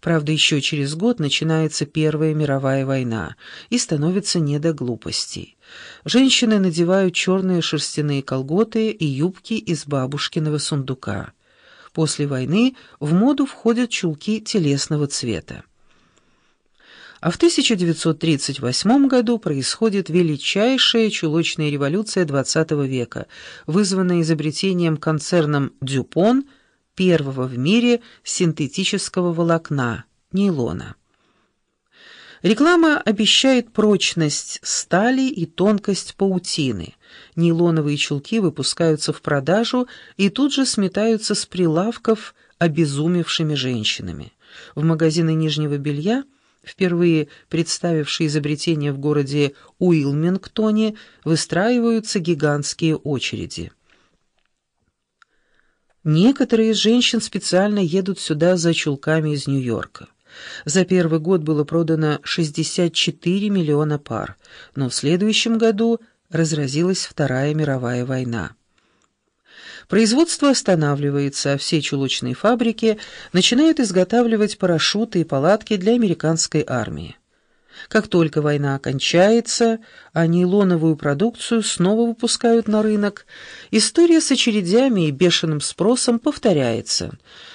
Правда, еще через год начинается Первая мировая война, и становится не до глупостей. Женщины надевают черные шерстяные колготы и юбки из бабушкиного сундука. После войны в моду входят чулки телесного цвета. А в 1938 году происходит величайшая чулочная революция XX века, вызванная изобретением концерном «Дюпон» первого в мире синтетического волокна – нейлона. Реклама обещает прочность стали и тонкость паутины. Нейлоновые чулки выпускаются в продажу и тут же сметаются с прилавков обезумевшими женщинами. В магазины нижнего белья – впервые представившие изобретение в городе Уилмингтоне, выстраиваются гигантские очереди. Некоторые из женщин специально едут сюда за чулками из Нью-Йорка. За первый год было продано 64 миллиона пар, но в следующем году разразилась Вторая мировая война. Производство останавливается, а все чулочные фабрики начинают изготавливать парашюты и палатки для американской армии. Как только война окончается, а нейлоновую продукцию снова выпускают на рынок, история с очередями и бешеным спросом повторяется.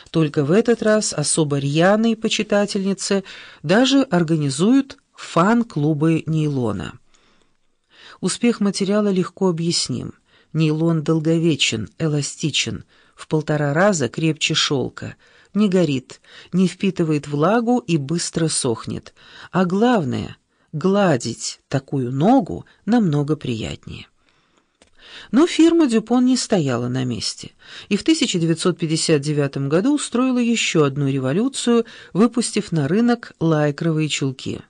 Только в этот раз особо рьяные почитательницы даже организуют фан-клубы нейлона. Успех материала легко объясним. Нейлон долговечен, эластичен, в полтора раза крепче шелка, не горит, не впитывает влагу и быстро сохнет. А главное, гладить такую ногу намного приятнее. Но фирма «Дюпон» не стояла на месте, и в 1959 году устроила еще одну революцию, выпустив на рынок лайкровые чулки.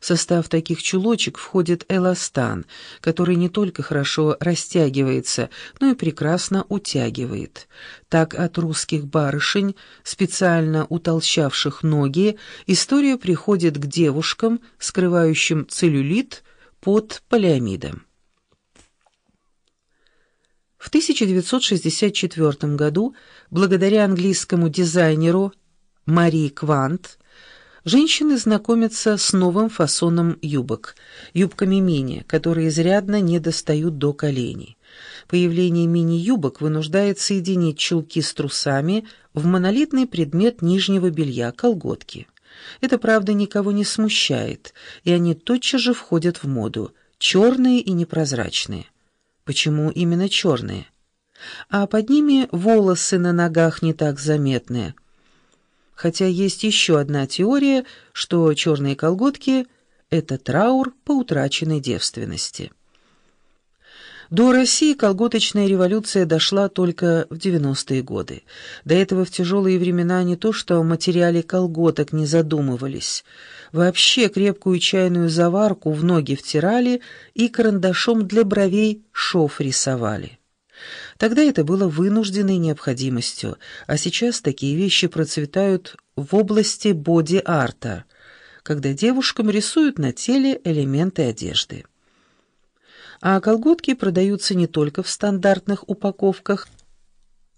В состав таких чулочек входит эластан, который не только хорошо растягивается, но и прекрасно утягивает. Так от русских барышень, специально утолщавших ноги, история приходит к девушкам, скрывающим целлюлит под полиамидом. В 1964 году, благодаря английскому дизайнеру Мари Квант, женщины знакомятся с новым фасоном юбок, юбками мини, которые изрядно не достают до коленей. Появление мини-юбок вынуждает соединить чулки с трусами в монолитный предмет нижнего белья – колготки. Это, правда, никого не смущает, и они тотчас же входят в моду – черные и непрозрачные. Почему именно черные? А под ними волосы на ногах не так заметные – хотя есть еще одна теория, что черные колготки — это траур по утраченной девственности. До России колготочная революция дошла только в 90-е годы. До этого в тяжелые времена не то что о материале колготок не задумывались. Вообще крепкую чайную заварку в ноги втирали и карандашом для бровей шов рисовали. Тогда это было вынужденной необходимостью, а сейчас такие вещи процветают в области боди-арта, когда девушкам рисуют на теле элементы одежды. А колготки продаются не только в стандартных упаковках,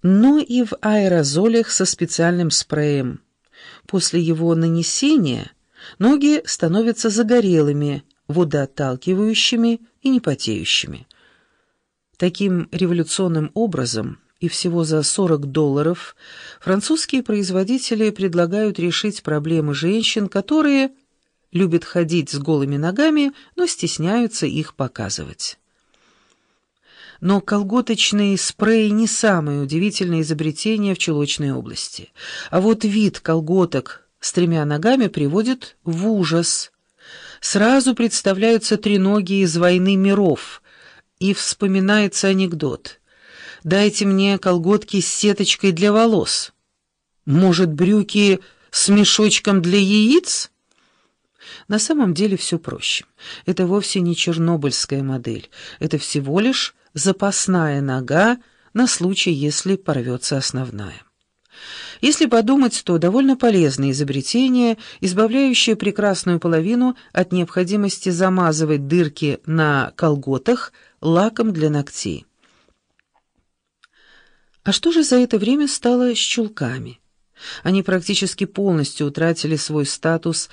но и в аэрозолях со специальным спреем. После его нанесения ноги становятся загорелыми, водоотталкивающими и непотеющими. Таким революционным образом и всего за 40 долларов французские производители предлагают решить проблемы женщин, которые любят ходить с голыми ногами, но стесняются их показывать. Но колготочный спрей не самое удивительное изобретение в чулочной области. А вот вид колготок с тремя ногами приводит в ужас. Сразу представляются треноги из «Войны миров», и вспоминается анекдот. «Дайте мне колготки с сеточкой для волос. Может, брюки с мешочком для яиц?» На самом деле все проще. Это вовсе не чернобыльская модель. Это всего лишь запасная нога на случай, если порвется основная. Если подумать, то довольно полезное изобретение, избавляющее прекрасную половину от необходимости замазывать дырки на колготах – лаком для ногтей. А что же за это время стало с чулками? Они практически полностью утратили свой статус